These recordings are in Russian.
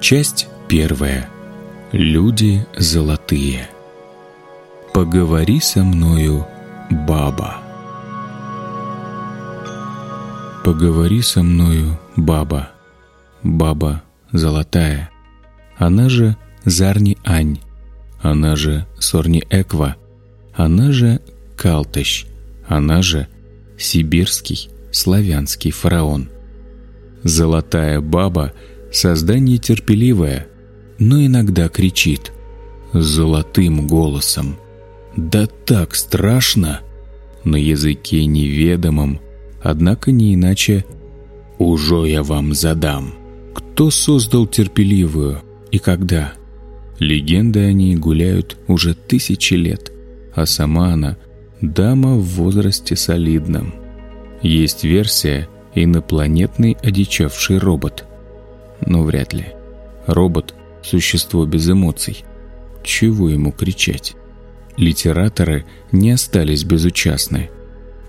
Часть первая. Люди золотые. Поговори со мною, баба. Поговори со мною, баба. Баба золотая. Она же Зарни Ань. Она же Сорни Эква. Она же Калтыш. Она же сибирский славянский фараон. Золотая баба — Создание терпеливое, но иногда кричит золотым голосом. Да так страшно! На языке неведомом, однако не иначе «Уже я вам задам». Кто создал терпеливую и когда? Легенды о ней гуляют уже тысячи лет, а сама она – дама в возрасте солидном. Есть версия – инопланетный одичавший робот – но вряд ли. Робот – существо без эмоций. Чего ему кричать? Литераторы не остались безучастны.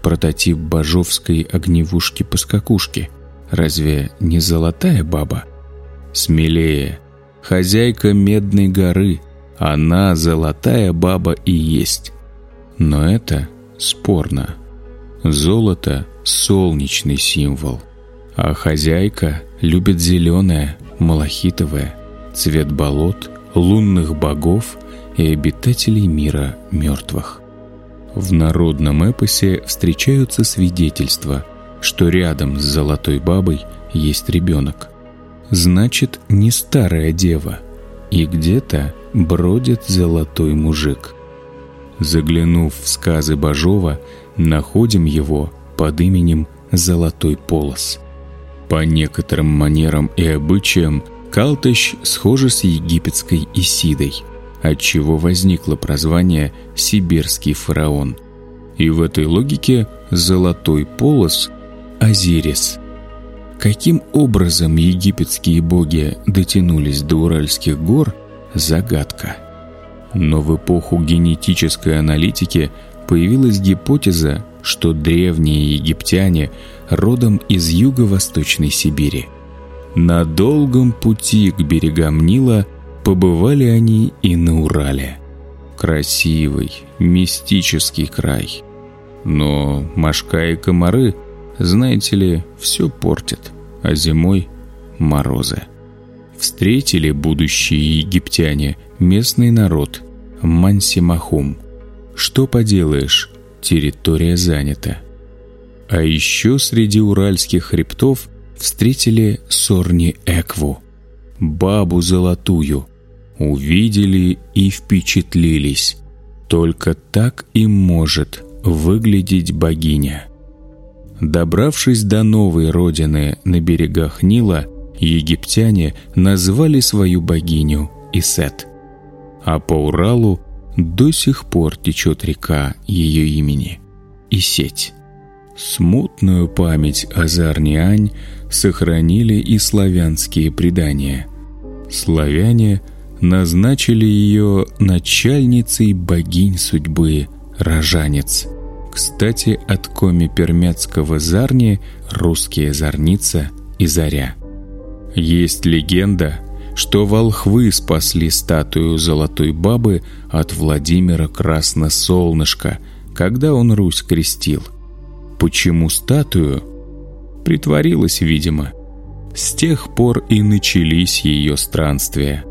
Прототип бажовской огневушки-поскакушки. Разве не золотая баба? Смелее. Хозяйка Медной горы. Она золотая баба и есть. Но это спорно. Золото – солнечный символ. А хозяйка любит зеленое, малахитовое, цвет болот, лунных богов и обитателей мира мертвых. В народном эпосе встречаются свидетельства, что рядом с золотой бабой есть ребенок. Значит, не старая дева, и где-то бродит золотой мужик. Заглянув в сказы Бажова, находим его под именем Золотой Полос – по некоторым манерам и обычаям Калтыш схожа с египетской Исидой, отчего возникло прозвание «Сибирский фараон». И в этой логике «золотой полос» – Азирис. Каким образом египетские боги дотянулись до Уральских гор – загадка. Но в эпоху генетической аналитики появилась гипотеза, что древние египтяне родом из юго-восточной Сибири. На долгом пути к берегам Нила побывали они и на Урале. Красивый, мистический край. Но мошка и комары, знаете ли, все портят, а зимой – морозы. Встретили будущие египтяне местный народ – Мансимахум. Что поделаешь, территория занята. А еще среди уральских хребтов встретили Сорни Экву, бабу золотую, увидели и впечатлились. Только так и может выглядеть богиня. Добравшись до новой родины на берегах Нила, египтяне назвали свою богиню Исет. А по Уралу до сих пор течет река ее имени – Исеть. Смутную память о Зарниань сохранили и славянские предания. Славяне назначили ее начальницей богинь судьбы Рожанец. Кстати, от коми пермяцкого Зарни русские Зарница и Заря. Есть легенда – что волхвы спасли статую золотой бабы от Владимира Красносолнышка, когда он Русь крестил. Почему статую? Притворилась, видимо. С тех пор и начались ее странствия.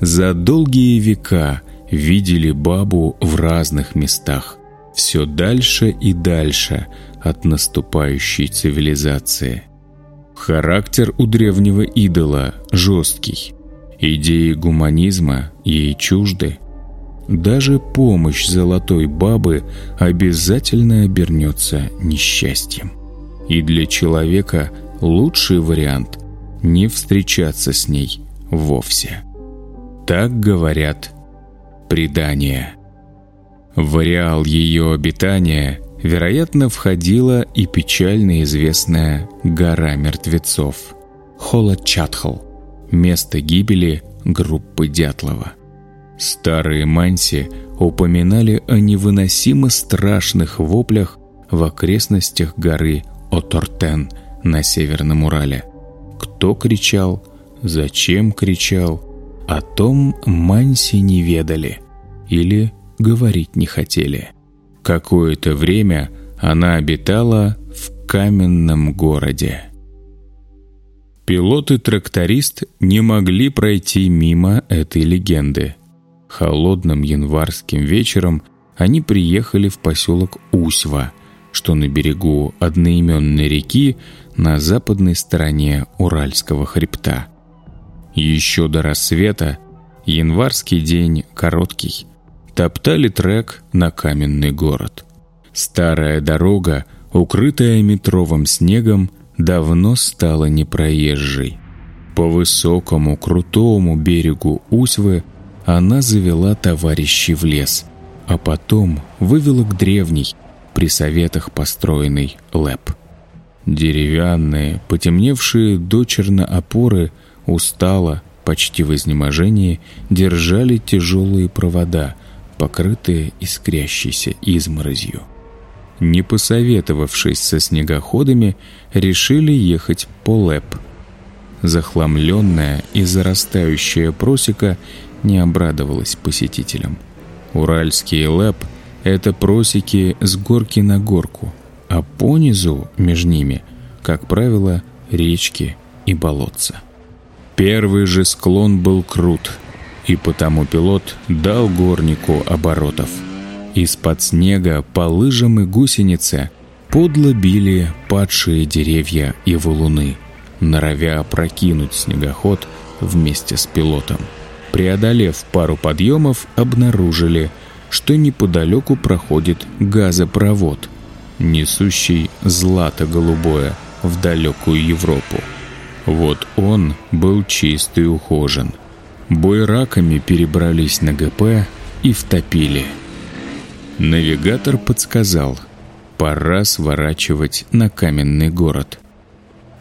За долгие века видели бабу в разных местах, все дальше и дальше от наступающей цивилизации. Характер у древнего идола жесткий – Идеи гуманизма ей чужды. Даже помощь золотой бабы обязательно обернется несчастьем. И для человека лучший вариант – не встречаться с ней вовсе. Так говорят предания. В ареал ее обитания, вероятно, входила и печально известная гора мертвецов – Холочатхл – место гибели группы Дятлова. Старые манси упоминали о невыносимо страшных воплях в окрестностях горы Отортен на Северном Урале. Кто кричал, зачем кричал, о том Манси не ведали или говорить не хотели. Какое-то время она обитала в каменном городе. Пилот и тракторист не могли пройти мимо этой легенды. Холодным январским вечером они приехали в поселок Усьва, что на берегу одноименной реки на западной стороне Уральского хребта. Еще до рассвета, январский день короткий, топтали трек на каменный город. Старая дорога, укрытая метровым снегом, давно стала непроезжей. По высокому крутому берегу Усьвы она завела товарищей в лес, а потом вывела к древней, при советах построенной лэп. Деревянные, потемневшие дочерно опоры устало, почти в изнеможении, держали тяжелые провода, покрытые искрящейся изморозью. Не посоветовавшись со снегоходами, решили ехать по ЛЭП. Захламленная и зарастающая просека не обрадовалась посетителям. Уральские ЛЭП — это просеки с горки на горку, а понизу между ними, как правило, речки и болотца. Первый же склон был крут, и потому пилот дал горнику оборотов. Из-под снега по лыжам и гусенице подло били падшие деревья и валуны, норовя опрокинуть снегоход вместе с пилотом. Преодолев пару подъемов, обнаружили, что неподалеку проходит газопровод, несущий злато-голубое в далекую Европу. Вот он был чист и ухожен. Бойраками перебрались на ГП и втопили. Навигатор подсказал, пора сворачивать на каменный город.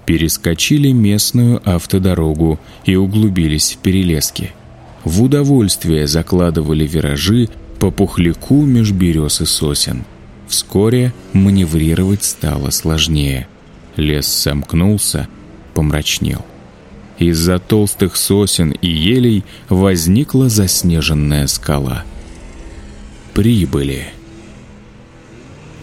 Перескочили местную автодорогу и углубились в перелески. В удовольствие закладывали виражи по пухляку меж берез и сосен. Вскоре маневрировать стало сложнее. Лес сомкнулся, помрачнел. Из-за толстых сосен и елей возникла заснеженная скала. Прибыли.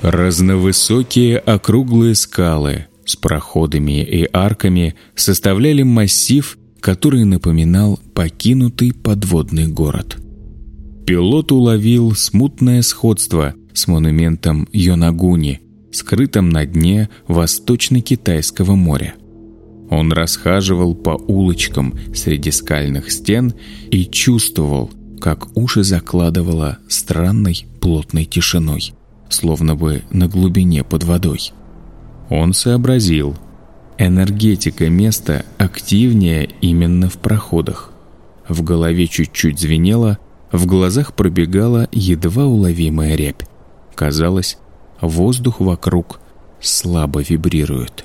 Разновысокие округлые скалы с проходами и арками составляли массив, который напоминал покинутый подводный город. Пилот уловил смутное сходство с монументом Йонагуни, скрытым на дне Восточно-Китайского моря. Он расхаживал по улочкам среди скальных стен и чувствовал, как уши закладывало странной плотной тишиной, словно бы на глубине под водой. Он сообразил, энергетика места активнее именно в проходах. В голове чуть-чуть звенело, в глазах пробегала едва уловимая рябь. Казалось, воздух вокруг слабо вибрирует.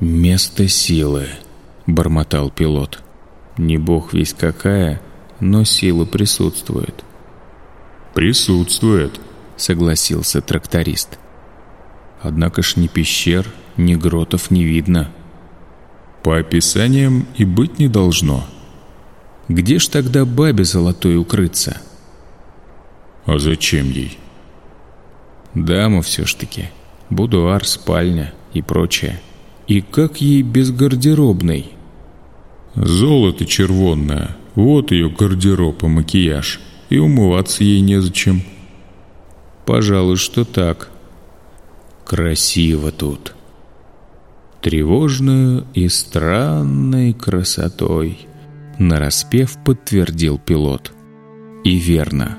«Место силы», — бормотал пилот. «Не бог весь какая, но сила присутствует». «Присутствует», — согласился тракторист. «Однако ж ни пещер, ни гротов не видно». «По описаниям и быть не должно». «Где ж тогда бабе золотой укрыться?» «А зачем ей?» «Дама все ж таки, будуар, спальня и прочее». И как ей без гардеробной? Золото червонное, вот ее гардероб и макияж. И умываться ей незачем. Пожалуй, что так. Красиво тут. Тревожную и странной красотой. Нараспев подтвердил пилот. И верно.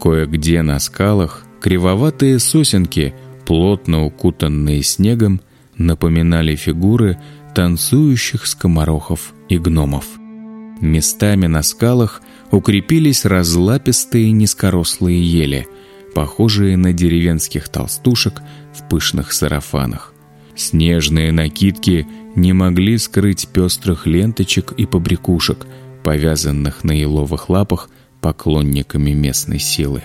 Кое-где на скалах кривоватые сосенки, плотно укутанные снегом, напоминали фигуры танцующих скоморохов и гномов. Местами на скалах укрепились разлапистые низкорослые ели, похожие на деревенских толстушек в пышных сарафанах. Снежные накидки не могли скрыть пестрых ленточек и побрякушек, повязанных на еловых лапах поклонниками местной силы.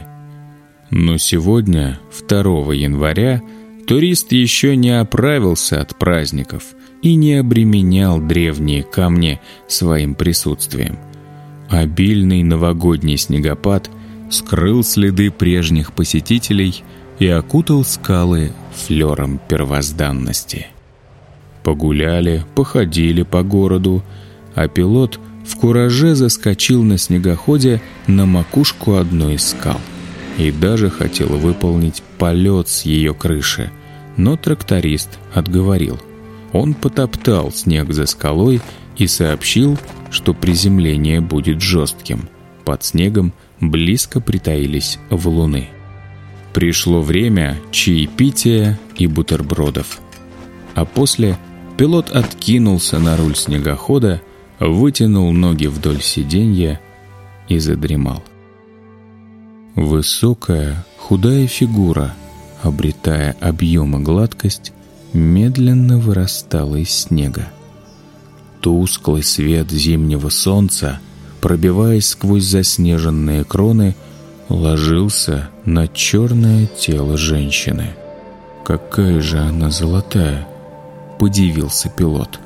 Но сегодня, 2 января, Турист еще не оправился от праздников и не обременял древние камни своим присутствием. Обильный новогодний снегопад скрыл следы прежних посетителей и окутал скалы флером первозданности. Погуляли, походили по городу, а пилот в кураже заскочил на снегоходе на макушку одной из скал и даже хотел выполнить полет с ее крыши, но тракторист отговорил. Он потоптал снег за скалой и сообщил, что приземление будет жестким. Под снегом близко притаились валуны. Пришло время чаепития и бутербродов. А после пилот откинулся на руль снегохода, вытянул ноги вдоль сиденья и задремал. Высокая, худая фигура, обретая объем и гладкость, медленно вырастала из снега. Тусклый свет зимнего солнца, пробиваясь сквозь заснеженные кроны, ложился на черное тело женщины. «Какая же она золотая!» — подивился пилот.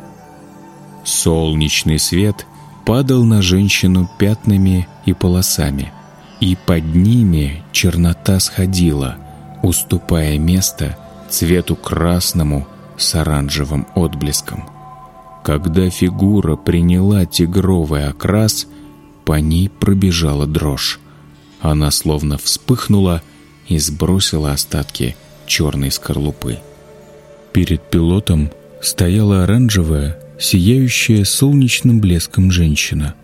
Солнечный свет падал на женщину пятнами и полосами, и под ними чернота сходила, уступая место цвету красному с оранжевым отблеском. Когда фигура приняла тигровый окрас, по ней пробежала дрожь. Она словно вспыхнула и сбросила остатки черной скорлупы. Перед пилотом стояла оранжевая, сияющая солнечным блеском женщина.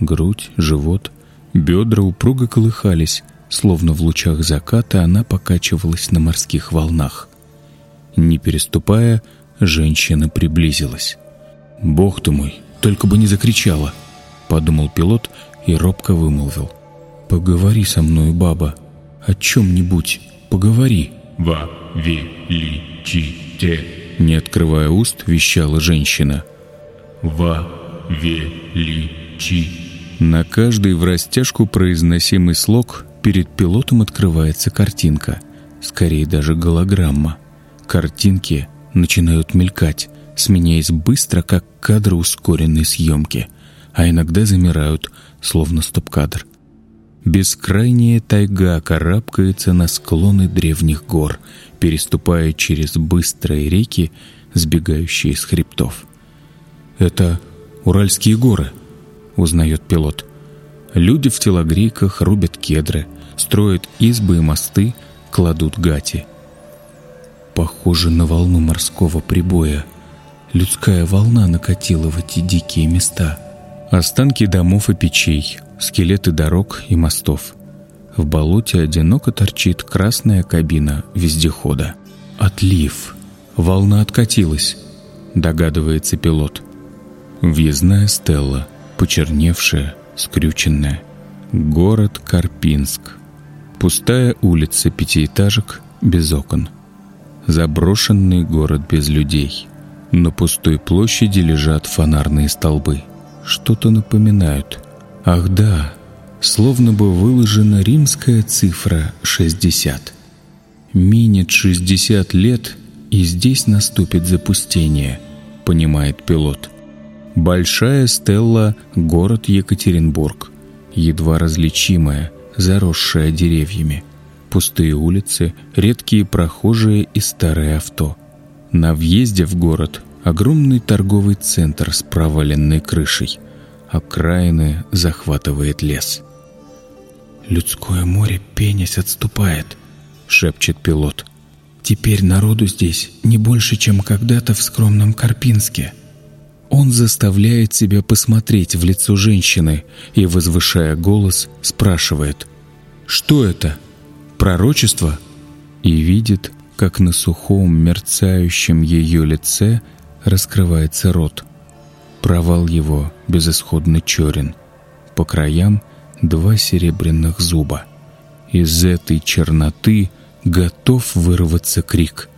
Грудь, живот, бедра упруго колыхались, словно в лучах заката она покачивалась на морских волнах. Не переступая, женщина приблизилась. «Бог ты мой, только бы не закричала!» — подумал пилот и робко вымолвил. «Поговори со мной, баба, о чем-нибудь, поговори». «Ва, ве, ли, чи, те». Не открывая уст, вещала женщина. «Ва, ве, ли, чи». На каждый в растяжку произносимый слог перед пилотом открывается картинка, скорее даже голограмма. Картинки начинают мелькать, сменяясь быстро, как кадры ускоренной съемки, а иногда замирают, словно стоп-кадр. Бескрайняя тайга карабкается на склоны древних гор, переступая через быстрые реки, сбегающие с хребтов. «Это Уральские горы», — узнает пилот. Люди в телогрейках рубят кедры, строят избы и мосты, кладут гати. Похоже на волну морского прибоя. Людская волна накатила в эти дикие места. Останки домов и печей, скелеты дорог и мостов. В болоте одиноко торчит красная кабина вездехода. Отлив. Волна откатилась, догадывается пилот. Въездная стелла, почерневшая, скрюченная. Город Карпинск. Пустая улица пятиэтажек без окон. Заброшенный город без людей. На пустой площади лежат фонарные столбы. Что-то напоминают. Ах да, словно бы выложена римская цифра 60. Минет 60 лет, и здесь наступит запустение, понимает пилот. Большая стелла — город Екатеринбург, едва различимая, заросшая деревьями. Пустые улицы, редкие прохожие и старые авто. На въезде в город огромный торговый центр с проваленной крышей. Окраины захватывает лес. «Людское море пенясь отступает», — шепчет пилот. «Теперь народу здесь не больше, чем когда-то в скромном Карпинске». Он заставляет себя посмотреть в лицо женщины и, возвышая голос, спрашивает «Что это? Пророчество?» И видит, как на сухом, мерцающем ее лице раскрывается рот. Провал его безысходно черен. По краям два серебряных зуба. Из этой черноты готов вырваться крик.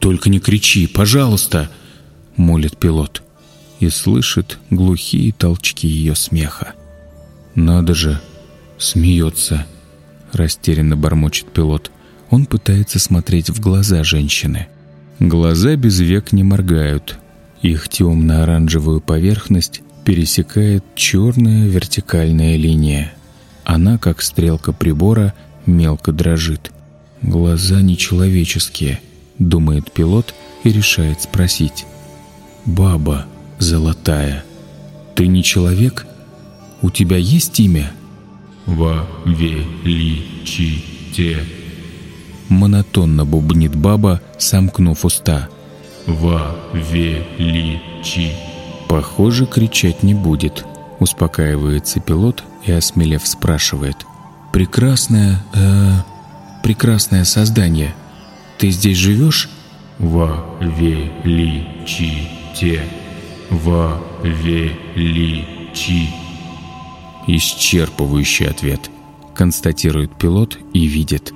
«Только не кричи, пожалуйста!» — молит пилот. И слышит глухие толчки ее смеха. «Надо же!» — смеется. Растерянно бормочет пилот. Он пытается смотреть в глаза женщины. Глаза без век не моргают. Их темно-оранжевую поверхность пересекает черная вертикальная линия. Она, как стрелка прибора, мелко дрожит. Глаза нечеловеческие, думает пилот и решает спросить. «Баба золотая, ты не человек? У тебя есть имя?» «Во величите». Монотонно бубнит баба, сомкнув уста. «Во величи». Похоже, кричать не будет. Успокаивается пилот и, осмелев, спрашивает. «Прекрасное... Э, прекрасное создание. Ты здесь живешь?» «Во во величи». Исчерпывающий ответ. Констатирует пилот и видит.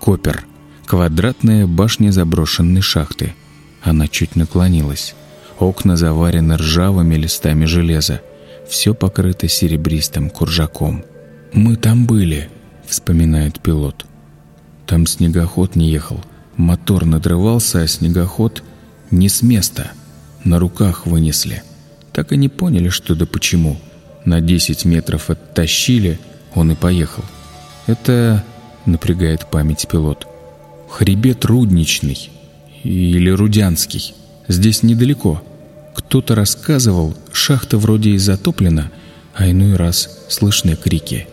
Копер. Квадратная башня заброшенной шахты. Она чуть наклонилась. Окна заварены ржавыми листами железа. Все покрыто серебристым куржаком. «Мы там были», — вспоминает пилот. Там снегоход не ехал. Мотор надрывался, а снегоход не с места. На руках вынесли. Так и не поняли, что да почему. На 10 метров оттащили, он и поехал. Это, напрягает память пилот, хребет Рудничный или Рудянский. Здесь недалеко. Кто-то рассказывал, шахта вроде и затоплена, а иной раз слышны крики.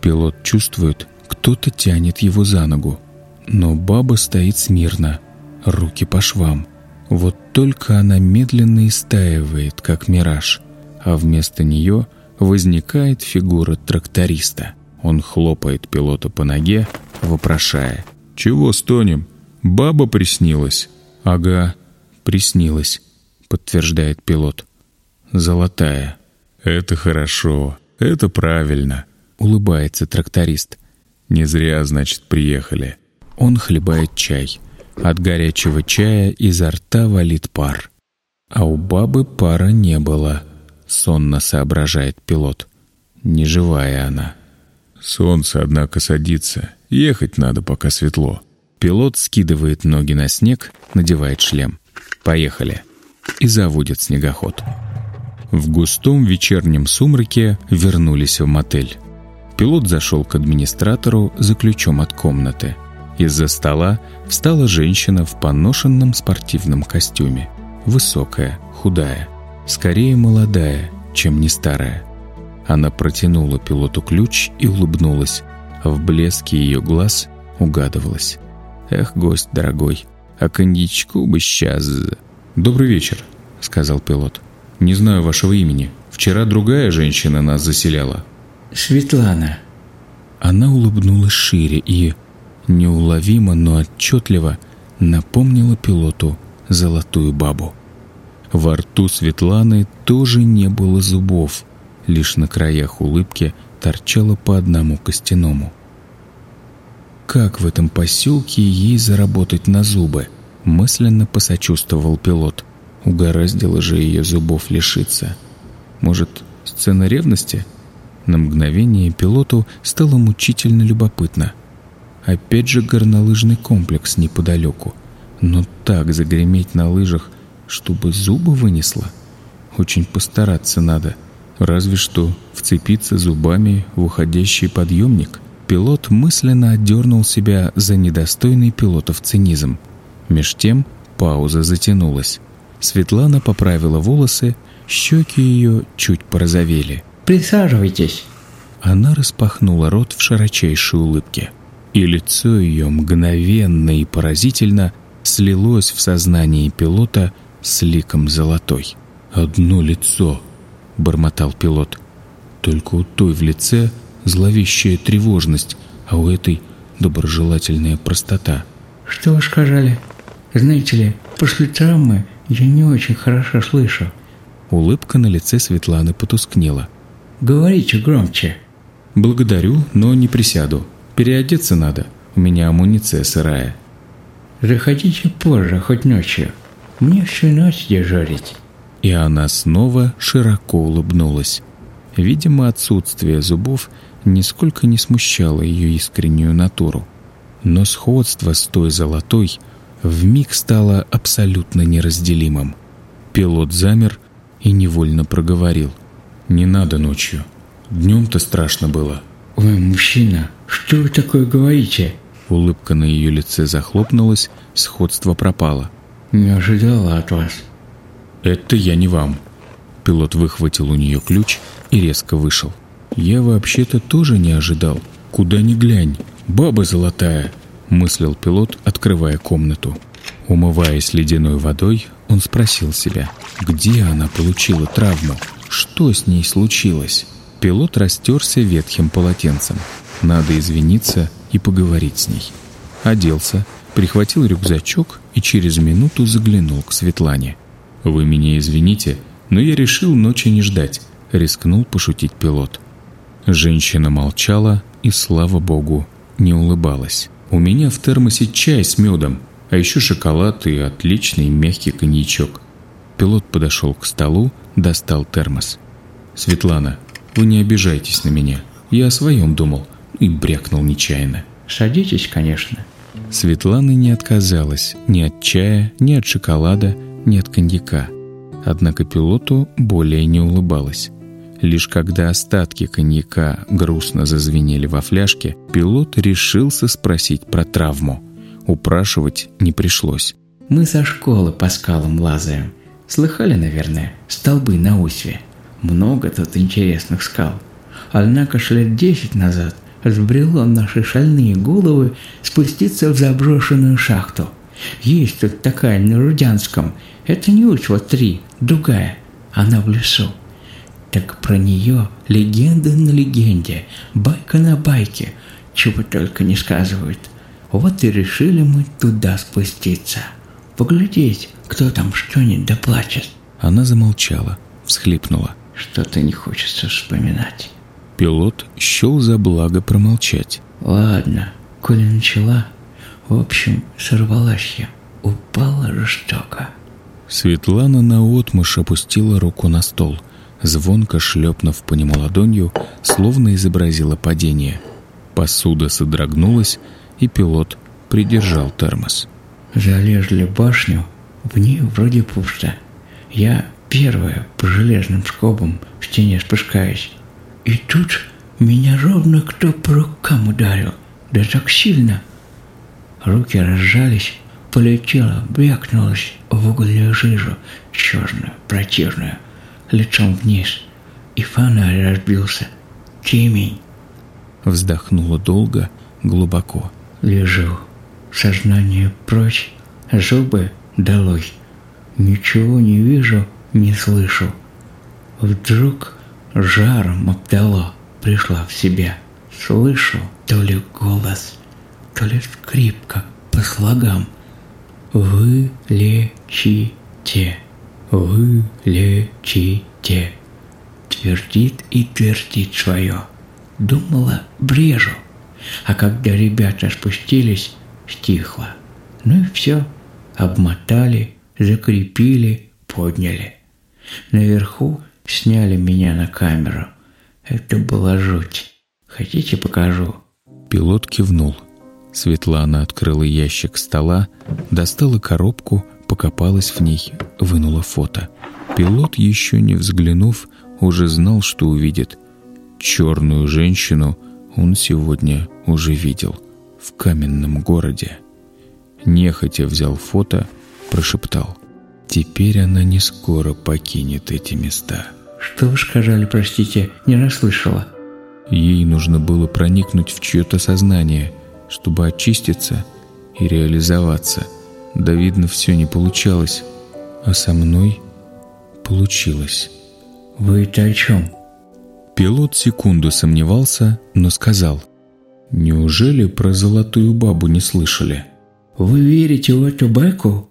Пилот чувствует, кто-то тянет его за ногу. Но баба стоит смирно, руки по швам. Вот только она медленно истаивает, как мираж, а вместо нее возникает фигура тракториста. Он хлопает пилота по ноге, вопрошая. «Чего стонем? Баба приснилась?» «Ага, приснилась», — подтверждает пилот. «Золотая». «Это хорошо, это правильно», — улыбается тракторист. «Не зря, значит, приехали». Он хлебает чай. От горячего чая изо рта валит пар. А у бабы пара не было, сонно соображает пилот. Неживая она. Солнце, однако, садится. Ехать надо, пока светло. Пилот скидывает ноги на снег, надевает шлем. Поехали. И заводит снегоход. В густом вечернем сумраке вернулись в мотель. Пилот зашел к администратору за ключом от комнаты. Из-за стола встала женщина в поношенном спортивном костюме. Высокая, худая, скорее молодая, чем не старая. Она протянула пилоту ключ и улыбнулась. В блеске ее глаз угадывалась. «Эх, гость дорогой, а коньячку бы сейчас...» «Добрый вечер», — сказал пилот. «Не знаю вашего имени. Вчера другая женщина нас заселяла». «Светлана». Она улыбнулась шире и, неуловимо, но отчетливо, напомнила пилоту золотую бабу. Во рту Светланы тоже не было зубов, лишь на краях улыбки торчало по одному костяному. Как в этом поселке ей заработать на зубы? Мысленно посочувствовал пилот. Угораздило же ее зубов лишиться. Может, сцена ревности? На мгновение пилоту стало мучительно любопытно. Опять же горнолыжный комплекс неподалеку. Но так загреметь на лыжах, чтобы зубы вынесло? Очень постараться надо. Разве что вцепиться зубами в уходящий подъемник – Пилот мысленно отдернул себя за недостойный пилотов цинизм. Меж тем пауза затянулась. Светлана поправила волосы, щеки ее чуть порозовели. «Присаживайтесь». Она распахнула рот в широчайшей улыбке. И лицо ее мгновенно и поразительно слилось в сознании пилота с ликом золотой. «Одно лицо», — бормотал пилот. Только у той в лице зловещая тревожность, а у этой доброжелательная простота. «Что вы сказали? Знаете ли, после травмы я не очень хорошо слышу». Улыбка на лице Светланы потускнела. «Говорите громче». «Благодарю, но не присяду. Переодеться надо. У меня амуниция сырая». «Заходите позже, хоть ночью. Мне всю ночь дежурить». И она снова широко улыбнулась. Видимо, отсутствие зубов нисколько не смущало ее искреннюю натуру. Но сходство с той золотой вмиг стало абсолютно неразделимым. Пилот замер и невольно проговорил. «Не надо ночью. Днем-то страшно было». «Ой, мужчина, что вы такое говорите?» Улыбка на ее лице захлопнулась, сходство пропало. «Не ожидала от вас». «Это я не вам». Пилот выхватил у нее ключ и резко вышел. «Я вообще-то тоже не ожидал. Куда ни глянь, баба золотая!» Мыслил пилот, открывая комнату. Умываясь ледяной водой, он спросил себя, где она получила травму, что с ней случилось. Пилот растерся ветхим полотенцем. Надо извиниться и поговорить с ней. Оделся, прихватил рюкзачок и через минуту заглянул к Светлане. «Вы меня извините, но я решил ночи не ждать», — рискнул пошутить пилот. Женщина молчала и, слава богу, не улыбалась. «У меня в термосе чай с медом, а еще шоколад и отличный мягкий коньячок». Пилот подошел к столу, достал термос. «Светлана, вы не обижайтесь на меня. Я о своем думал и брякнул нечаянно». «Садитесь, конечно». Светлана не отказалась ни от чая, ни от шоколада, ни от коньяка. Однако пилоту более не улыбалась. Лишь когда остатки коньяка грустно зазвенели во фляжке, пилот решился спросить про травму. Упрашивать не пришлось. «Мы со школы по скалам лазаем. Слыхали, наверное, столбы на Усве? Много тут интересных скал. Однако ж лет десять назад взбрело наши шальные головы спуститься в заброшенную шахту. Есть тут такая на Рудянском. Это не Усва-3, другая. Она в лесу. Так про нее легенда на легенде, байка на байке, чего только не сказывают. Вот и решили мы туда спуститься. Поглядеть, кто там что-нибудь доплачет. Она замолчала, всхлипнула. Что-то не хочется вспоминать. Пилот счел за благо промолчать. Ладно, коли начала, в общем, сорвалась я. Упала жестоко. Светлана наотмашь опустила руку на стол, звонко шлепнув по нему ладонью, словно изобразила падение. Посуда содрогнулась, и пилот придержал термос. Залезли в башню, в ней вроде пусто. Я первая по железным скобам в стене спускаюсь. И тут меня ровно кто по рукам ударил, да так сильно. Руки разжались, полетела, брякнулась в угольную жижу, черную, противную, лицом вниз, и фонарь разбился. Темень. Вздохнула долго, глубоко. Лежу, сознание прочь, зубы долой. Ничего не вижу, не слышу. Вдруг жаром обдало, пришла в себя. Слышу то ли голос, то ли скрип, по слогам. Вылечите, вылечите. Твердит и твердит свое. Думала, брежу. А когда ребята спустились, стихло. Ну и все. Обмотали, закрепили, подняли. Наверху сняли меня на камеру. Это была жуть. Хотите, покажу?» Пилот кивнул. Светлана открыла ящик стола, достала коробку, покопалась в ней, вынула фото. Пилот, еще не взглянув, уже знал, что увидит. Черную женщину он сегодня уже видел в каменном городе. Нехотя взял фото, прошептал. Теперь она не скоро покинет эти места. «Что вы сказали, простите, не расслышала?» Ей нужно было проникнуть в чье-то сознание, чтобы очиститься и реализоваться. Да, видно, все не получалось. А со мной получилось. «Вы это о чем?» Пилот секунду сомневался, но сказал. «Неужели про золотую бабу не слышали?» «Вы верите в эту байку?»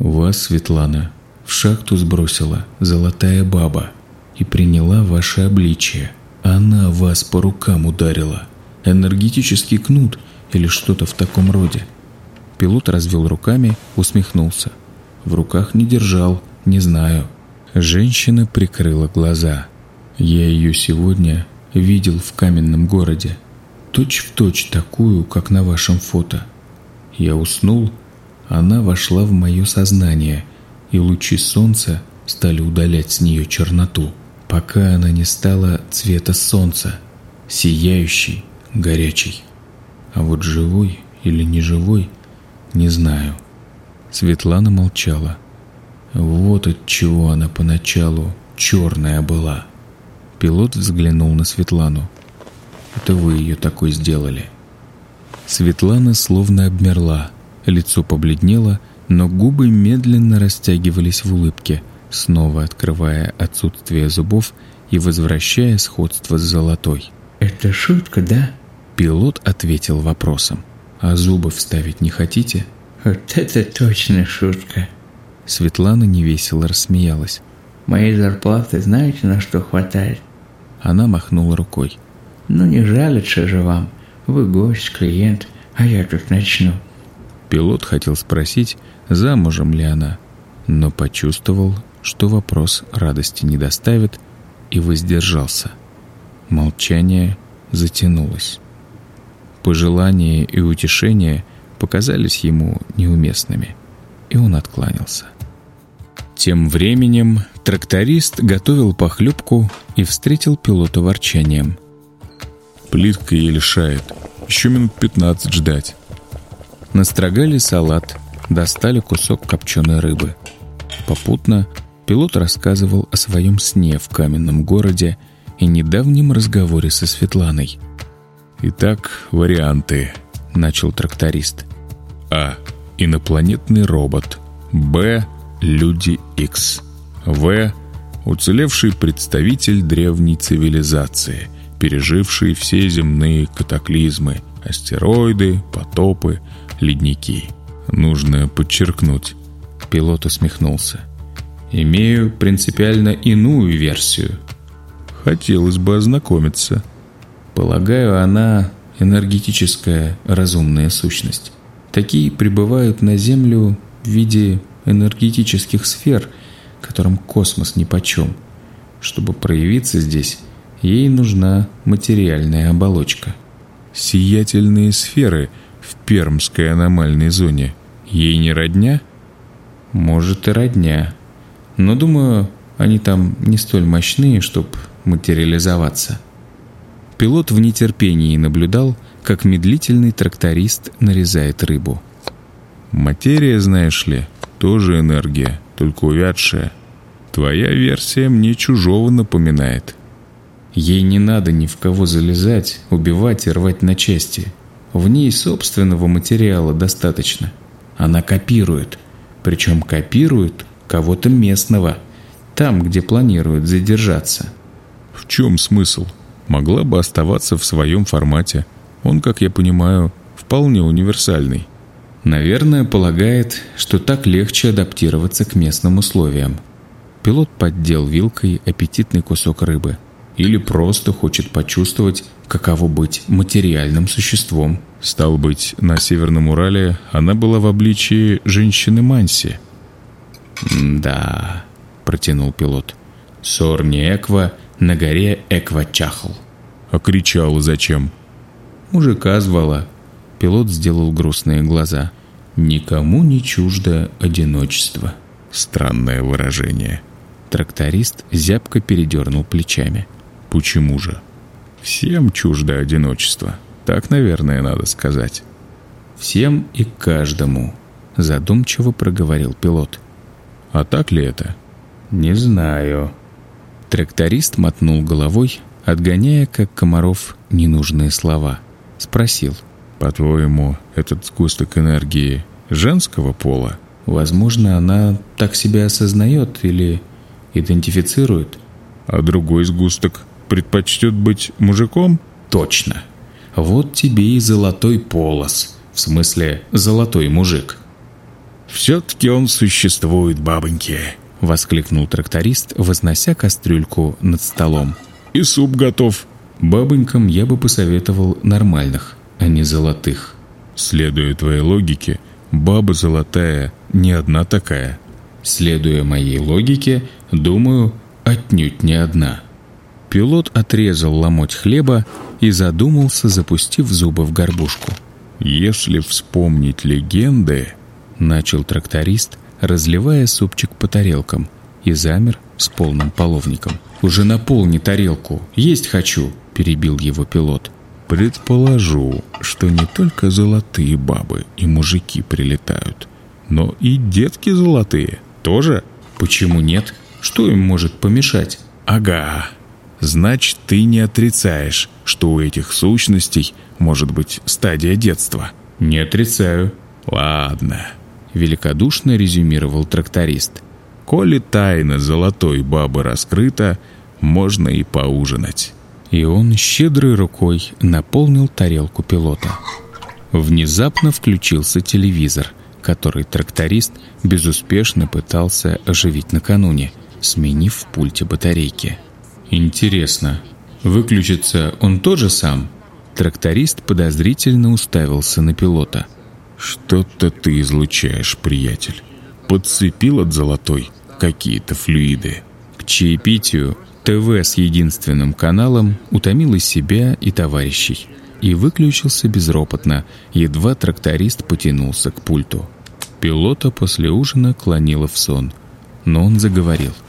«Вас, Светлана, в шахту сбросила золотая баба и приняла ваше обличие. Она вас по рукам ударила. Энергетический кнут или что-то в таком роде». Пилот развел руками, усмехнулся. В руках не держал, не знаю. Женщина прикрыла глаза. Я ее сегодня видел в каменном городе. Точь в точь такую, как на вашем фото. Я уснул, она вошла в мое сознание, и лучи солнца стали удалять с нее черноту, пока она не стала цвета солнца, сияющий, горячий. А вот живой или не живой, не знаю. Светлана молчала. Вот от чего она поначалу черная была. Пилот взглянул на Светлану. Это вы ее такой сделали. Светлана словно обмерла, лицо побледнело, но губы медленно растягивались в улыбке, снова открывая отсутствие зубов и возвращая сходство с золотой. «Это шутка, да?» Пилот ответил вопросом. «А зубы вставить не хотите?» «Вот это точно шутка!» Светлана невесело рассмеялась. «Моей зарплаты знаете, на что хватает?» Она махнула рукой. «Ну не жалится же вам. Вы гость, клиент, а я тут начну». Пилот хотел спросить, замужем ли она, но почувствовал, что вопрос радости не доставит, и воздержался. Молчание затянулось. Пожелания и утешения показались ему неуместными, и он откланялся. Тем временем тракторист готовил похлебку и встретил пилота ворчанием. «Плитка еле шает. Еще минут пятнадцать ждать». Настрогали салат, достали кусок копченой рыбы. Попутно пилот рассказывал о своем сне в каменном городе и недавнем разговоре со Светланой. «Итак, варианты», — начал тракторист. А. Инопланетный робот. Б. Люди X. В. Уцелевший представитель древней цивилизации, переживший все земные катаклизмы, астероиды, потопы, ледники. Нужно подчеркнуть. Пилот усмехнулся. Имею принципиально иную версию. Хотелось бы ознакомиться. Полагаю, она энергетическая разумная сущность. Такие прибывают на Землю в виде энергетических сфер, которым космос нипочем. Чтобы проявиться здесь, ей нужна материальная оболочка. Сиятельные сферы в пермской аномальной зоне ей не родня? Может и родня. Но думаю, они там не столь мощные, чтобы материализоваться. Пилот в нетерпении наблюдал, как медлительный тракторист нарезает рыбу. «Материя, знаешь ли, тоже энергия, только увядшая. Твоя версия мне чужого напоминает». Ей не надо ни в кого залезать, убивать и рвать на части. В ней собственного материала достаточно. Она копирует. Причем копирует кого-то местного, там, где планирует задержаться. В чем смысл? Могла бы оставаться в своем формате – он, как я понимаю, вполне универсальный. Наверное, полагает, что так легче адаптироваться к местным условиям. Пилот поддел вилкой аппетитный кусок рыбы. Или просто хочет почувствовать, каково быть материальным существом. Стал быть, на Северном Урале она была в обличии женщины Манси. «Да», — протянул пилот. «Сорни Эква на горе Эква-Чахл». «А кричала зачем?» Мужика звала. Пилот сделал грустные глаза. Никому не чуждо одиночество. Странное выражение. Тракторист зябко передернул плечами. Почему же? Всем чуждо одиночество. Так, наверное, надо сказать. Всем и каждому, задумчиво проговорил пилот. А так ли это? Не знаю. Тракторист мотнул головой, отгоняя, как комаров, ненужные слова – Спросил. «По-твоему, этот сгусток энергии женского пола?» «Возможно, она так себя осознает или идентифицирует». «А другой сгусток предпочтет быть мужиком?» «Точно. Вот тебе и золотой полос. В смысле, золотой мужик». «Все-таки он существует, бабоньки!» — воскликнул тракторист, вознося кастрюльку над столом. «И суп готов!» Бабонькам я бы посоветовал нормальных, а не золотых. Следуя твоей логике, баба золотая не одна такая. Следуя моей логике, думаю, отнюдь не одна. Пилот отрезал ломоть хлеба и задумался, запустив зубы в горбушку. «Если вспомнить легенды...» — начал тракторист, разливая супчик по тарелкам, и замер с полным половником. «Уже наполни тарелку, есть хочу!» — перебил его пилот. «Предположу, что не только золотые бабы и мужики прилетают, но и детки золотые тоже. Почему нет? Что им может помешать?» «Ага, Значит, ты не отрицаешь, что у этих сущностей может быть стадия детства. Не отрицаю. Ладно, великодушно резюмировал тракторист. Коли тайна золотой бабы раскрыта, можно и поужинать. И он щедрой рукой наполнил тарелку пилота. Внезапно включился телевизор, который тракторист безуспешно пытался оживить накануне, сменив в пульте батарейки. Интересно, выключится он тоже сам? Тракторист подозрительно уставился на пилота. Что-то ты излучаешь, приятель. Подцепил от золотой какие-то флюиды. К чаепитию ТВ с единственным каналом утомил и себя, и товарищей. И выключился безропотно, едва тракторист потянулся к пульту. Пилота после ужина клонило в сон. Но он заговорил –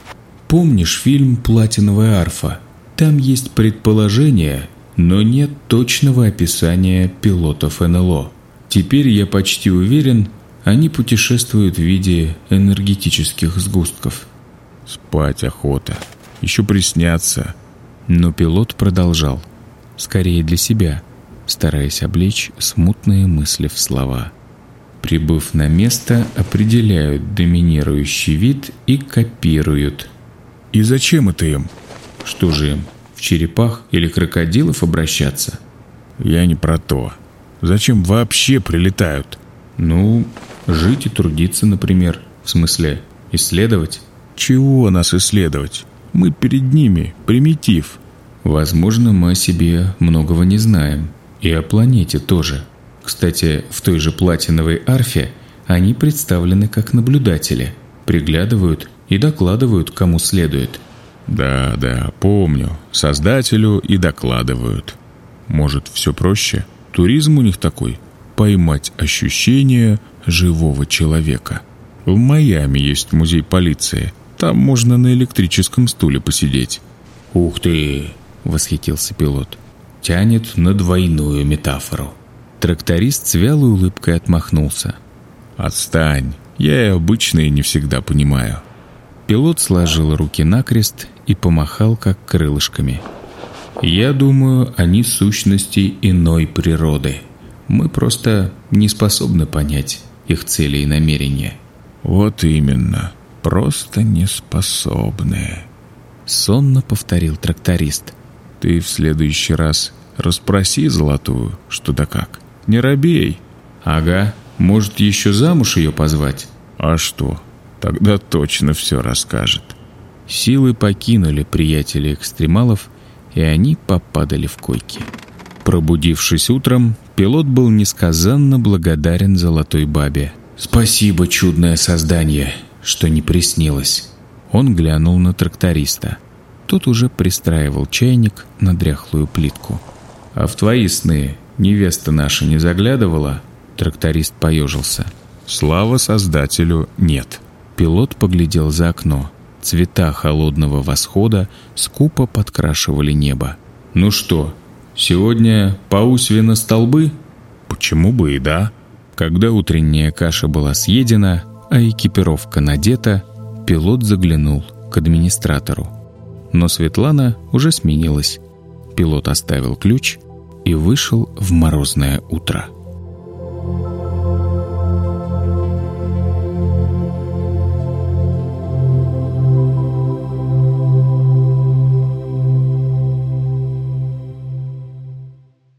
Помнишь фильм «Платиновая арфа»? Там есть предположение, но нет точного описания пилотов НЛО. Теперь я почти уверен, они путешествуют в виде энергетических сгустков. Спать охота. Еще приснятся. Но пилот продолжал. Скорее для себя, стараясь облечь смутные мысли в слова. Прибыв на место, определяют доминирующий вид и копируют – и зачем это им? Что же им, в черепах или крокодилов обращаться? Я не про то. Зачем вообще прилетают? Ну, жить и трудиться, например. В смысле, исследовать? Чего нас исследовать? Мы перед ними, примитив. Возможно, мы о себе многого не знаем. И о планете тоже. Кстати, в той же платиновой арфе они представлены как наблюдатели. Приглядывают и докладывают, кому следует. Да, да, помню. Создателю и докладывают. Может, все проще? Туризм у них такой. Поймать ощущение живого человека. В Майами есть музей полиции. Там можно на электрическом стуле посидеть. «Ух ты!» — восхитился пилот. «Тянет на двойную метафору». Тракторист с вялой улыбкой отмахнулся. «Отстань, я и обычные не всегда понимаю». Пилот сложил руки накрест и помахал как крылышками. «Я думаю, они сущности иной природы. Мы просто не способны понять их цели и намерения». «Вот именно. Просто не способны», — сонно повторил тракторист. «Ты в следующий раз расспроси Золотую, что да как. Не робей». «Ага, может, еще замуж ее позвать?» «А что, Тогда точно все расскажет. Силы покинули приятелей экстремалов, и они попадали в койки. Пробудившись утром, пилот был несказанно благодарен золотой бабе. «Спасибо, чудное создание, что не приснилось». Он глянул на тракториста. Тот уже пристраивал чайник на дряхлую плитку. «А в твои сны невеста наша не заглядывала?» Тракторист поежился. «Слава Создателю, нет». Пилот поглядел за окно. Цвета холодного восхода скупо подкрашивали небо. «Ну что, сегодня паусьви на столбы?» «Почему бы и да?» Когда утренняя каша была съедена, а экипировка надета, пилот заглянул к администратору. Но Светлана уже сменилась. Пилот оставил ключ и вышел в морозное утро.